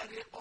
فارق